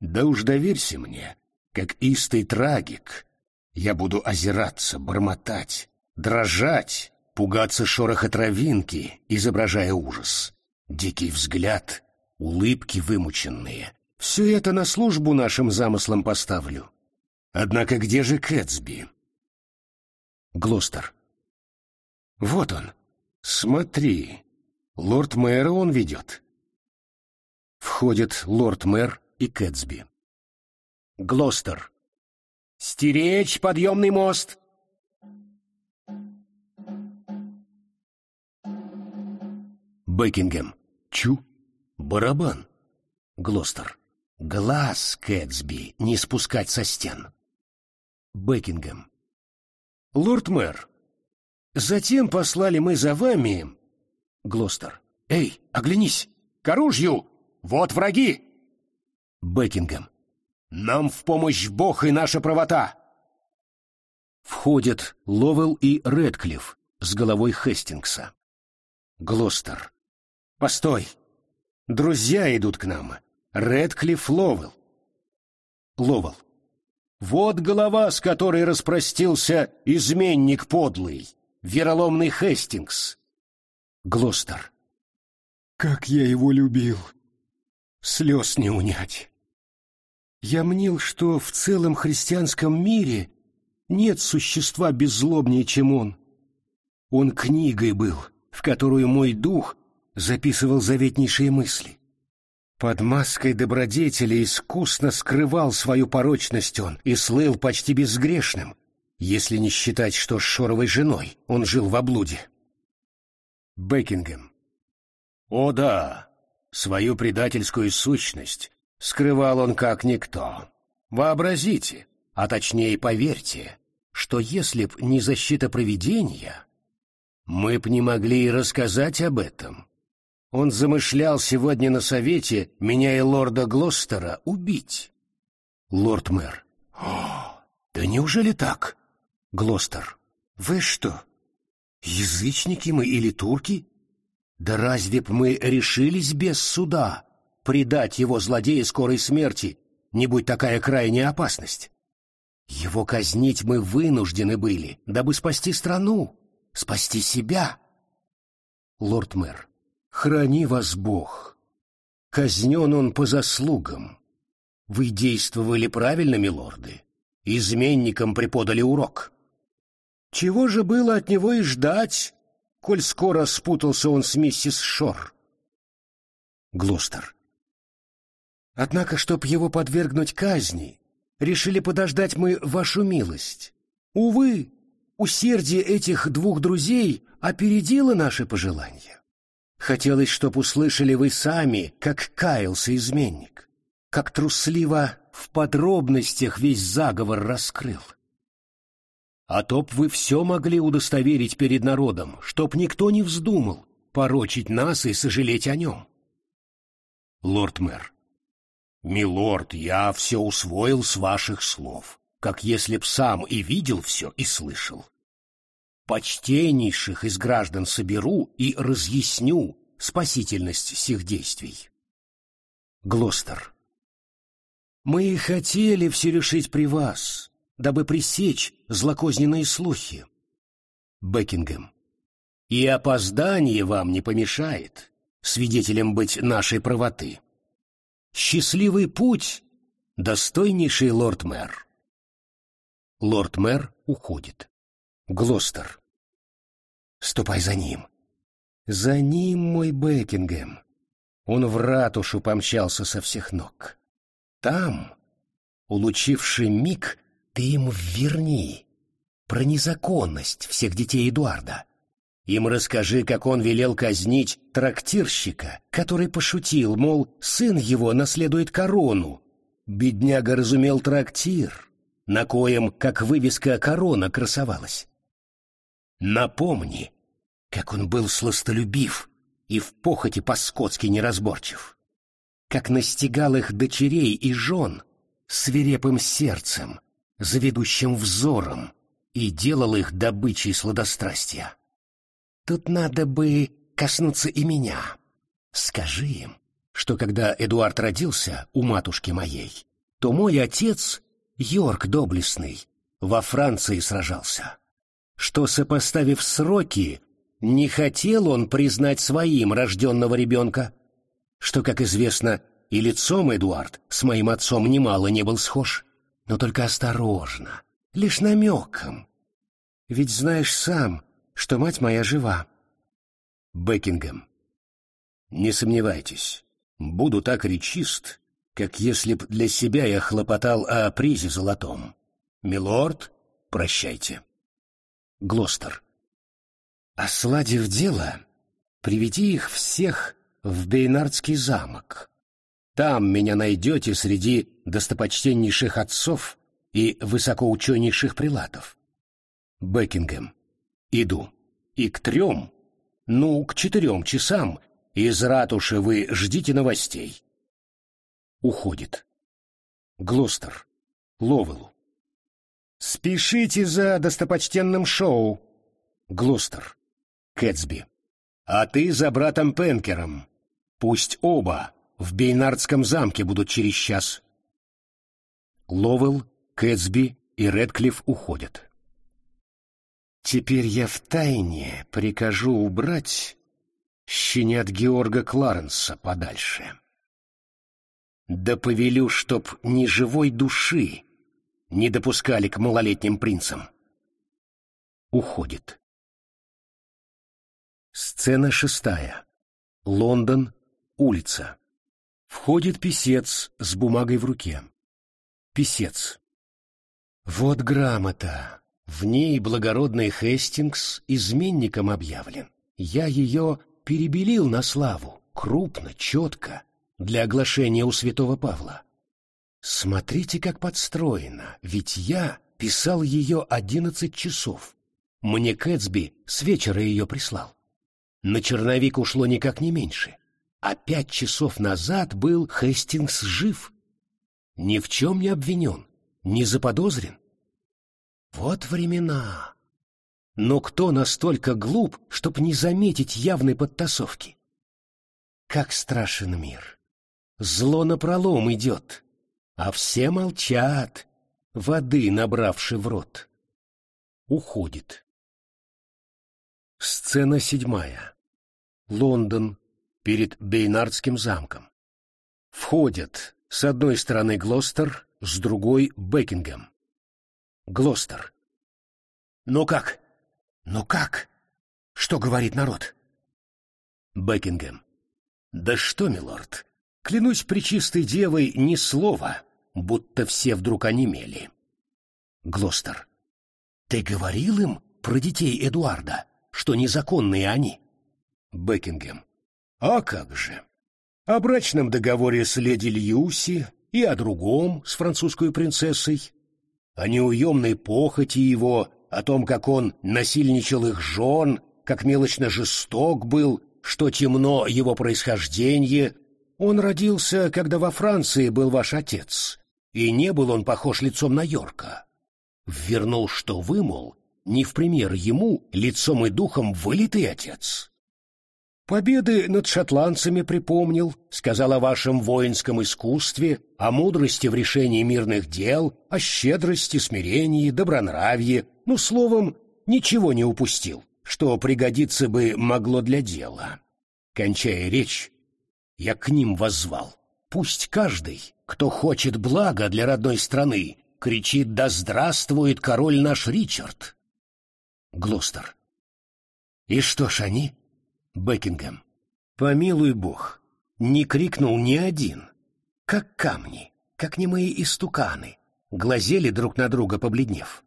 Да уж доверься мне, как истый трагик. Я буду озираться, бормотать, дрожать, пугаться шороха травинки, изображая ужас. Дикий взгляд, улыбки вымученные. Все это на службу нашим замыслам поставлю. Однако где же Кэтсби? Глостер. Вот он. Смотри. Лорд-мэра он ведет. Входит лорд-мэр и Кэтсби. Глостер. «Стеречь подъемный мост!» Бекингем. Чу. Барабан. Глостер. Глаз, Кэтсби, не спускать со стен. Бекингем. Лорд-мэр, затем послали мы за вами... Глостер. Эй, оглянись! К оружию! Вот враги! Бекингем. Нам в помощь Бог и наша правота. Входят Ловел и Редклифф с головой Хестингса. Глостер. Постой. Друзья идут к нам. Редклифф Ловел. Ловел. Вот голова, с которой распростился изменник подлый, вероломный Хестингс. Глостер. Как я его любил! Слез не унять. Я мнил, что в целом христианском мире нет существа беззлобнее, чем он. Он книгой был, в которую мой дух записывал заветнейшие мысли. Под маской добродетели искусно скрывал свою порочность он и слыл почти безгрешным, если не считать, что с Шоровой женой он жил в облуде. Бекингем. О да, свою предательскую сущность скрывал он как никто. Вообразите, а точнее поверьте, что если б не защита провидения, мы б не могли и рассказать об этом. Он замышлял сегодня на совете меня и лорда Глостера убить. Лорд-мэр. Да неужели так? Глостер. Вы что, язычники мы или турки? Да разве б мы решились без суда предать его злодея скорой смерти, не будь такая крайняя опасность? Его казнить мы вынуждены были, дабы спасти страну, спасти себя. Лорд-мэр. Храни вас Бог. Казнен он по заслугам. Вы действовали правильно, милорды. Изменникам преподали урок. Чего же было от него и ждать, коль скоро спутался он с миссис Шор? Глостер. Однако, чтоб его подвергнуть казни, решили подождать мы вашу милость. Увы, усердие этих двух друзей опередило наши пожелания. Хотелось, чтоб услышали вы сами, как каялся изменник, как трусливо в подробностях весь заговор раскрыл. А то б вы все могли удостоверить перед народом, чтоб никто не вздумал порочить нас и сожалеть о нем. Лорд-мэр. Милорд, я все усвоил с ваших слов, как если б сам и видел все и слышал почтеннейших из граждан соберу и разъясню спасительность сих действий. Глостер. Мы и хотели все решить при вас, дабы пресечь злокозненные слухи. Бекингем. И опоздание вам не помешает, свидетелем быть нашей правоты. Счастливый путь, достойнейший лорд-мэр. Лорд-мэр уходит. Глостер. Ступай за ним. За ним, мой Бекингем. Он в ратушу помчался со всех ног. Там, улучивший миг, ты им верни про незаконность всех детей Эдуарда. Им расскажи, как он велел казнить трактирщика, который пошутил, мол, сын его наследует корону. Бедняга разумел трактир, на коем, как вывеска корона, красовалась. Напомни, как он был сластолюбив и в похоти по-скотски неразборчив, как настигал их дочерей и жен свирепым сердцем, заведущим взором и делал их добычей сладострастия. Тут надо бы коснуться и меня. Скажи им, что когда Эдуард родился у матушки моей, то мой отец, Йорк Доблестный, во Франции сражался что, сопоставив сроки, не хотел он признать своим рожденного ребенка, что, как известно, и лицом Эдуард с моим отцом немало не был схож, но только осторожно, лишь намеком. Ведь знаешь сам, что мать моя жива. Бекингем. Не сомневайтесь, буду так речист, как если б для себя я хлопотал о призе золотом. Милорд, прощайте. Глостер. Осладив дело, приведи их всех в Бейнардский замок. Там меня найдете среди достопочтеннейших отцов и высокоученейших прилатов. Бекингем. Иду. И к трем, ну, к четырем часам из ратуши вы ждите новостей. Уходит. Глостер. Ловелу. «Спешите за достопочтенным шоу!» Глостер. Кэтсби. «А ты за братом Пенкером. Пусть оба в Бейнардском замке будут через час». Ловел, Кэтсби и Редклифф уходят. «Теперь я втайне прикажу убрать щенят Георга Кларенса подальше. Да повелю, чтоб ни живой души не допускали к малолетним принцам. Уходит. Сцена шестая. Лондон, улица. Входит писец с бумагой в руке. Писец. Вот грамота. В ней благородный Хестингс изменником объявлен. Я ее перебелил на славу, крупно, четко, для оглашения у святого Павла. Смотрите, как подстроено, ведь я писал ее одиннадцать часов. Мне Кэтсби с вечера ее прислал. На черновик ушло никак не меньше. А пять часов назад был Хестингс жив. Ни в чем не обвинен, не заподозрен. Вот времена. Но кто настолько глуп, чтоб не заметить явной подтасовки? Как страшен мир! Зло напролом идет, а все молчат, воды набравши в рот. Уходит. Сцена седьмая. Лондон, перед Бейнардским замком. Входят с одной стороны Глостер, с другой — Бекингем. Глостер. «Ну как? Ну как? Что говорит народ?» Бекингем. «Да что, милорд, клянусь пречистой девой, ни слова будто все вдруг онемели. Глостер. Ты говорил им про детей Эдуарда, что незаконные они? Бекингем. А как же? О брачном договоре с леди Льюси и о другом с французской принцессой, о неуемной похоти его, о том, как он насильничал их жен, как мелочно жесток был, что темно его происхождение. Он родился, когда во Франции был ваш отец, и не был он похож лицом на Йорка. Вернул, что вы, мол, не в пример ему, лицом и духом вылитый отец. Победы над шотландцами припомнил, сказал о вашем воинском искусстве, о мудрости в решении мирных дел, о щедрости, смирении, добронравии, ну, словом, ничего не упустил, что пригодиться бы могло для дела. Кончая речь, я к ним воззвал. Пусть каждый, кто хочет блага для родной страны, кричит «Да здравствует король наш Ричард!» Глостер. И что ж они? Бекингем. Помилуй бог, не крикнул ни один. Как камни, как немые истуканы, глазели друг на друга, побледнев.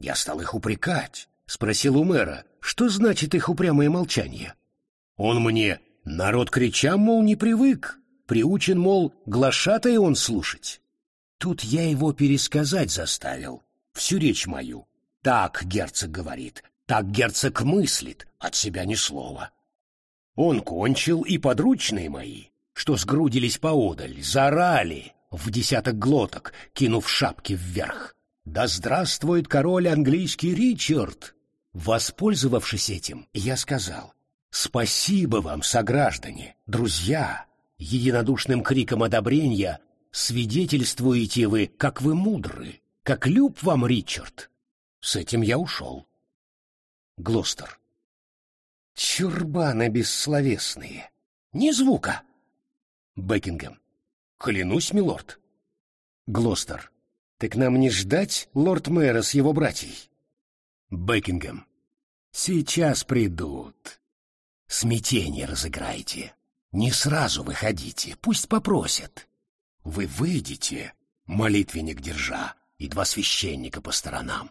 Я стал их упрекать, спросил у мэра, что значит их упрямое молчание. Он мне, народ кричам, мол, не привык, приучен, мол, глашатай он слушать. Тут я его пересказать заставил, всю речь мою. Так герцог говорит, так герцог мыслит, от себя ни слова. Он кончил, и подручные мои, что сгрудились поодаль, заорали в десяток глоток, кинув шапки вверх. «Да здравствует король английский Ричард!» Воспользовавшись этим, я сказал, «Спасибо вам, сограждане, друзья, единодушным криком одобрения свидетельствуете вы, как вы мудры, как люб вам Ричард. С этим я ушел. Глостер. Чурбаны бессловесные. Ни звука. Бекингем. Клянусь, милорд. Глостер. Так нам не ждать лорд-мэра с его братьей? Бекингем. Сейчас придут. Смятение разыграйте. Не сразу выходите, пусть попросят. Вы выйдете, молитвенник держа, и два священника по сторонам.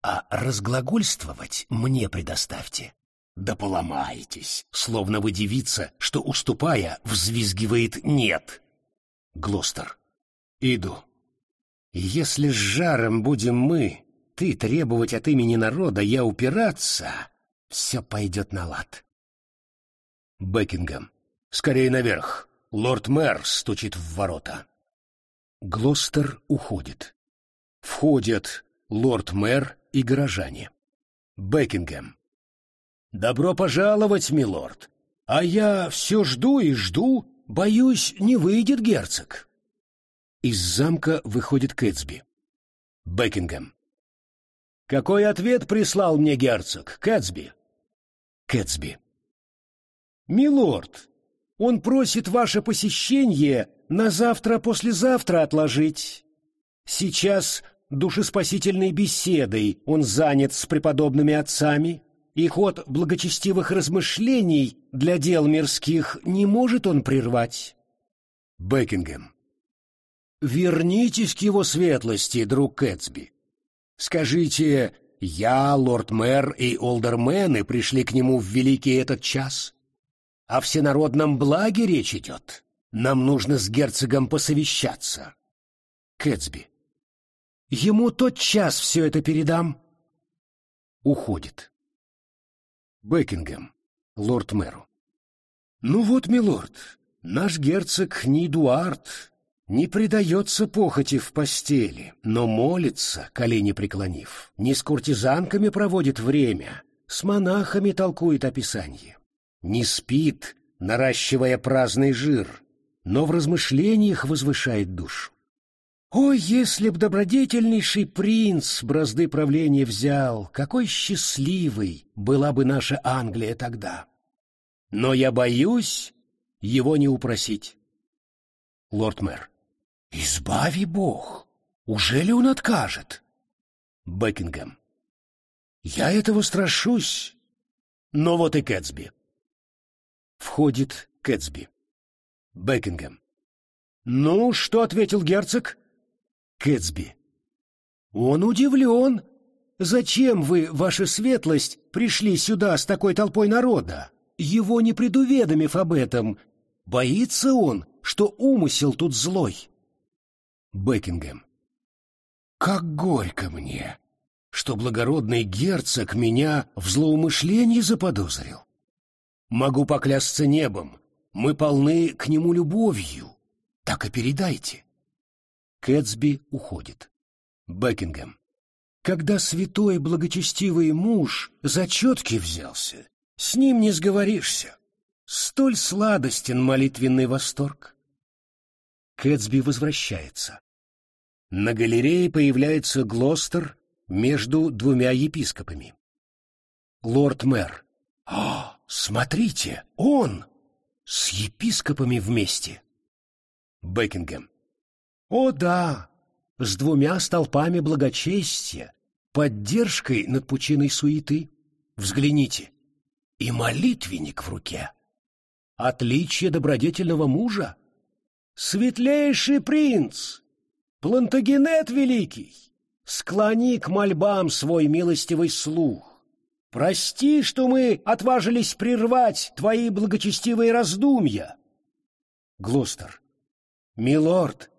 А разглагольствовать мне предоставьте. Да поломаетесь, словно вы девица, что, уступая, взвизгивает «нет». Глостер. Иду. Если с жаром будем мы, ты требовать от имени народа, я упираться, все пойдет на лад. Бекингем. Скорее наверх. Лорд-мэр стучит в ворота. Глостер уходит. Входят лорд-мэр и горожане. Бекингем. «Добро пожаловать, милорд. А я все жду и жду, боюсь, не выйдет герцог». Из замка выходит Кэтсби. Бекингем. «Какой ответ прислал мне герцог, Кэтсби?» Кэтсби. «Милорд, он просит ваше посещение на завтра-послезавтра отложить. Сейчас душеспасительной беседой он занят с преподобными отцами, и ход благочестивых размышлений для дел мирских не может он прервать. Бекингем. Вернитесь к его светлости, друг Кэтсби. Скажите, я, лорд-мэр и олдермены пришли к нему в великий этот час. О всенародном благе речь идет. Нам нужно с герцогом посовещаться. Кэтсби. Ему тот час все это передам. Уходит. Бекингем, лорд-мэру. Ну вот, милорд, наш герцог не Эдуард, не предается похоти в постели, но молится, колени преклонив, не с куртизанками проводит время, с монахами толкует о не спит, наращивая праздный жир, но в размышлениях возвышает душу. О, если б добродетельнейший принц бразды правления взял, какой счастливой была бы наша Англия тогда! Но я боюсь его не упросить. Лорд-мэр. Избави Бог! Ужели он откажет? Бекингем. Я этого страшусь. Но вот и Кэтсби. Входит Кэтсби. Бекингем. «Ну, что ответил герцог?» Кэтсби. «Он удивлен. Зачем вы, ваша светлость, пришли сюда с такой толпой народа? Его не предуведомив об этом. Боится он, что умысел тут злой?» Бекингем. «Как горько мне, что благородный герцог меня в злоумышлении заподозрил. Могу поклясться небом, мы полны к нему любовью. Так и передайте. Кэтсби уходит. Бекингем. Когда святой благочестивый муж за четки взялся, с ним не сговоришься. Столь сладостен молитвенный восторг. Кэтсби возвращается. На галерее появляется Глостер между двумя епископами. Лорд-мэр. «О, смотрите, он!» С епископами вместе. Бекингем. О да, с двумя столпами благочестия, поддержкой над пучиной суеты. Взгляните. И молитвенник в руке. Отличие добродетельного мужа. Светлейший принц, Плантагенет великий, склони к мольбам свой милостивый слух. Прости, что мы отважились прервать твои благочестивые раздумья. Глостер. Милорд,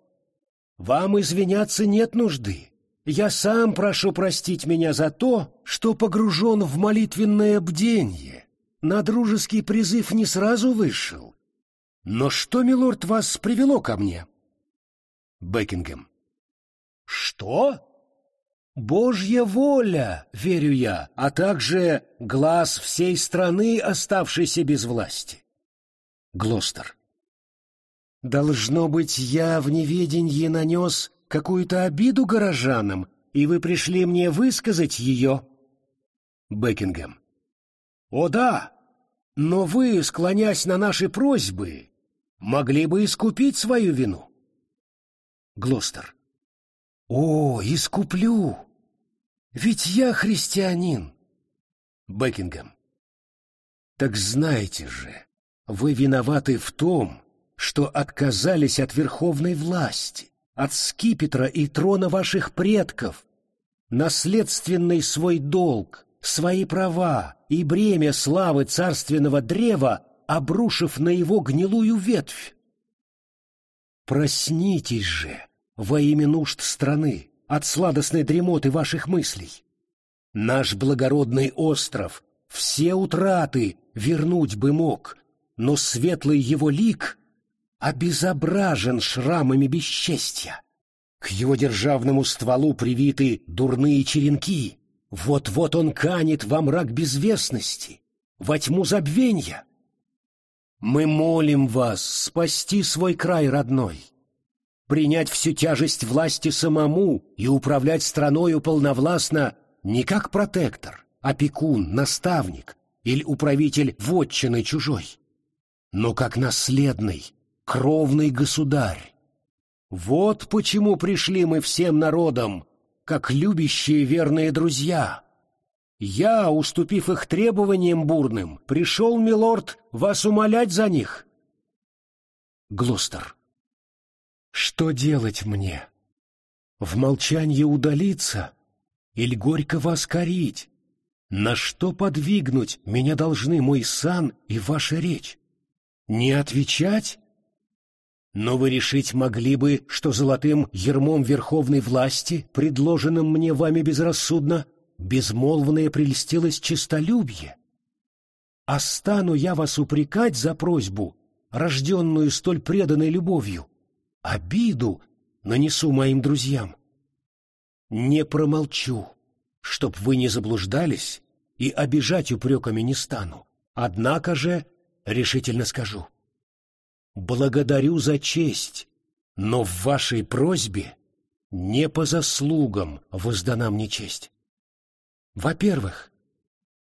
вам извиняться нет нужды. Я сам прошу простить меня за то, что погружен в молитвенное бденье. На дружеский призыв не сразу вышел. Но что, милорд, вас привело ко мне? Бекингем. Что? Божья воля, верю я, а также глаз всей страны, оставшейся без власти. Глостер. Должно быть, я в неведенье нанес какую-то обиду горожанам, и вы пришли мне высказать ее. Бекингем. О да, но вы, склонясь на наши просьбы, могли бы искупить свою вину. Глостер. О, искуплю! Ведь я христианин. Бекингем. Так знаете же, вы виноваты в том, что отказались от верховной власти, от скипетра и трона ваших предков, наследственный свой долг, свои права и бремя славы царственного древа, обрушив на его гнилую ветвь. Проснитесь же, во имя нужд страны, от сладостной дремоты ваших мыслей. Наш благородный остров все утраты вернуть бы мог, но светлый его лик обезображен шрамами бесчестья. К его державному стволу привиты дурные черенки. Вот-вот он канет во мрак безвестности, во тьму забвенья. Мы молим вас спасти свой край родной, принять всю тяжесть власти самому и управлять страною полновластно не как протектор, опекун, наставник или управитель вотчины чужой, но как наследный, кровный государь. Вот почему пришли мы всем народом, как любящие верные друзья. Я, уступив их требованиям бурным, пришел, милорд, вас умолять за них. Глостер. Что делать мне? В молчании удалиться или горько вас корить? На что подвигнуть меня должны мой сан и ваша речь? Не отвечать? Но вы решить могли бы, что золотым ермом верховной власти, предложенным мне вами безрассудно, безмолвное прельстилось честолюбие. А стану я вас упрекать за просьбу, рожденную столь преданной любовью, обиду нанесу моим друзьям. Не промолчу, чтоб вы не заблуждались, и обижать упреками не стану. Однако же решительно скажу. Благодарю за честь, но в вашей просьбе не по заслугам воздана мне честь. Во-первых,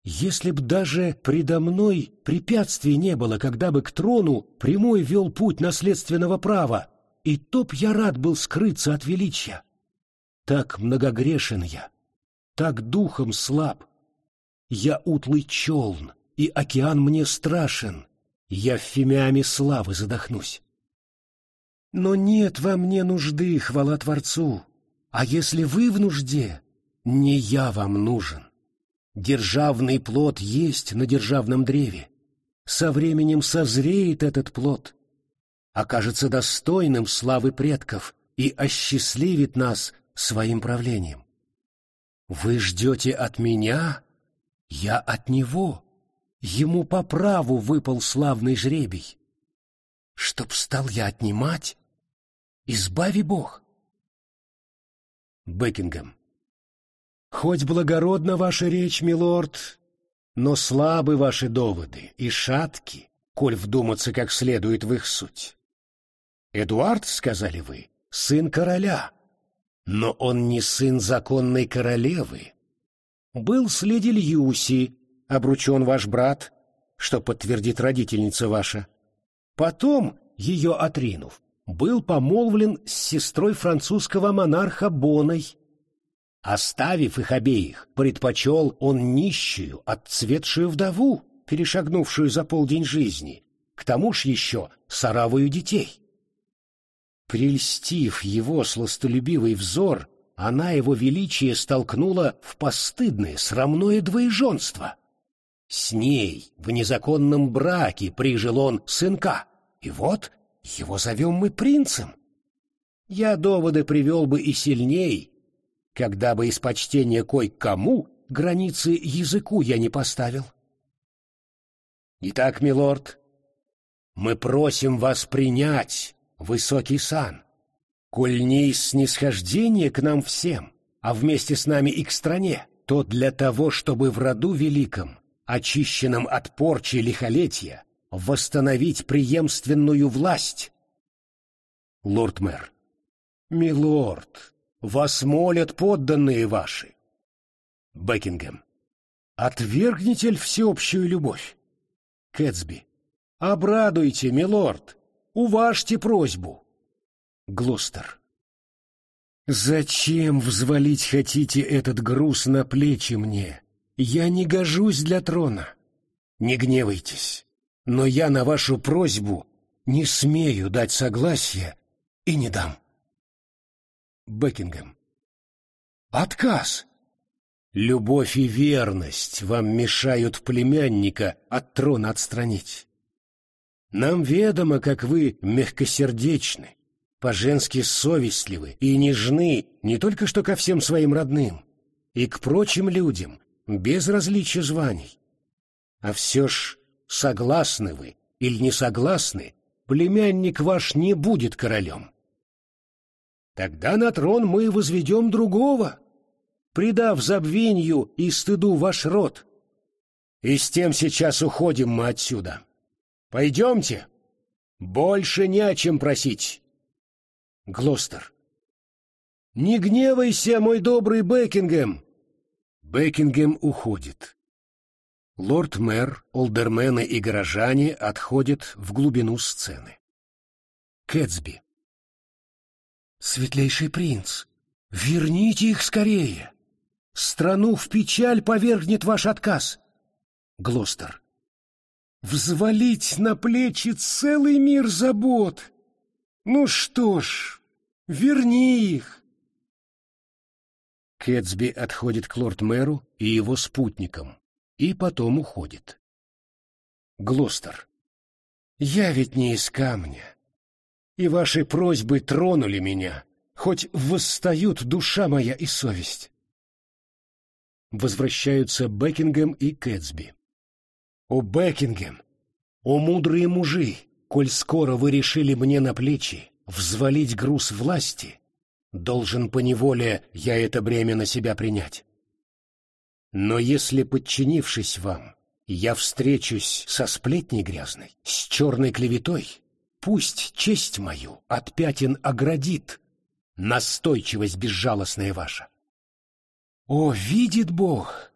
если б даже предо мной препятствий не было, когда бы к трону прямой вел путь наследственного права, и то б я рад был скрыться от величия. Так многогрешен я, так духом слаб. Я утлый челн, и океан мне страшен, я в фимиаме славы задохнусь. Но нет во мне нужды, хвала Творцу, а если вы в нужде, не я вам нужен. Державный плод есть на державном древе. Со временем созреет этот плод, окажется достойным славы предков и осчастливит нас своим правлением. Вы ждете от меня, я от него. Ему по праву выпал славный жребий. Чтоб стал я отнимать, избави Бог. Бекингем. Хоть благородна ваша речь, милорд, но слабы ваши доводы и шатки, коль вдуматься как следует в их суть. Эдуард, сказали вы, сын короля, но он не сын законной королевы. Был с леди Льюси, обручен ваш брат, что подтвердит родительница ваша. Потом, ее отринув, был помолвлен с сестрой французского монарха Боной. Оставив их обеих, предпочел он нищую, отцветшую вдову, перешагнувшую за полдень жизни, к тому ж еще саравую детей. Прельстив его сластолюбивый взор, она его величие столкнула в постыдное, срамное двоеженство. С ней в незаконном браке прижил он сынка, и вот его зовем мы принцем. Я доводы привел бы и сильней, когда бы из почтения кой-кому границы языку я не поставил. Итак, милорд, мы просим вас принять высокий сан, коль не из снисхождения к нам всем, а вместе с нами и к стране, то для того, чтобы в роду великом очищенном от порчи лихолетия, восстановить преемственную власть. Лорд-мэр. Милорд, вас молят подданные ваши. Бекингем. Отвергните ль всеобщую любовь? Кэтсби. Обрадуйте, милорд, уважьте просьбу. Глостер. Зачем взвалить хотите этот груз на плечи мне? Я не гожусь для трона. Не гневайтесь, но я на вашу просьбу не смею дать согласие и не дам. Бекингем. Отказ. Любовь и верность вам мешают племянника от трона отстранить. Нам ведомо, как вы мягкосердечны, по-женски совестливы и нежны не только что ко всем своим родным, и к прочим людям, без различия званий. А все ж, согласны вы или не согласны, племянник ваш не будет королем. Тогда на трон мы возведем другого, предав забвенью и стыду ваш род. И с тем сейчас уходим мы отсюда. Пойдемте. Больше не о чем просить. Глостер. Не гневайся, мой добрый Бекингем. Бекингем уходит. Лорд-мэр, олдермены и горожане отходят в глубину сцены. Кэтсби. Светлейший принц, верните их скорее. Страну в печаль повергнет ваш отказ. Глостер. Взвалить на плечи целый мир забот. Ну что ж, верни их. Кэтсби отходит к лорд-мэру и его спутникам, и потом уходит. Глостер. Я ведь не из камня и ваши просьбы тронули меня, хоть восстают душа моя и совесть. Возвращаются Бекингем и Кэтсби. О, Бекингем! О, мудрые мужи! Коль скоро вы решили мне на плечи взвалить груз власти, должен поневоле я это бремя на себя принять. Но если, подчинившись вам, я встречусь со сплетней грязной, с черной клеветой, Пусть честь мою от пятен оградит настойчивость безжалостная ваша. О, видит Бог!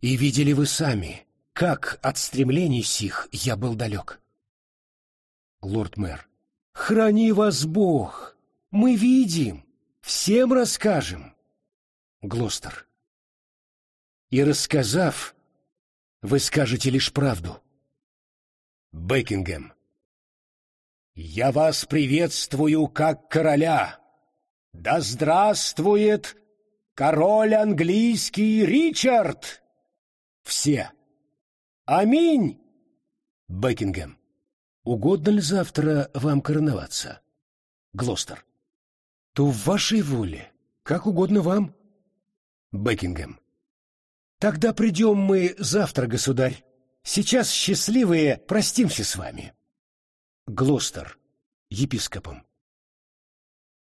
И видели вы сами, как от стремлений сих я был далек. Лорд-мэр, храни вас Бог! Мы видим, всем расскажем. Глостер. И рассказав, вы скажете лишь правду. Бекингем. Я вас приветствую как короля. Да здравствует король английский Ричард! Все. Аминь! Бекингем. Угодно ли завтра вам короноваться? Глостер. То в вашей воле, как угодно вам. Бекингем. Тогда придем мы завтра, государь. Сейчас счастливые простимся с вами. Глостер, епископом.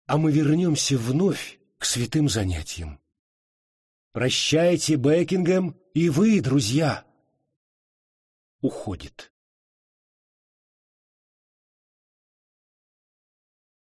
А мы вернемся вновь к святым занятиям. Прощайте, Бекингем, и вы, друзья. Уходит.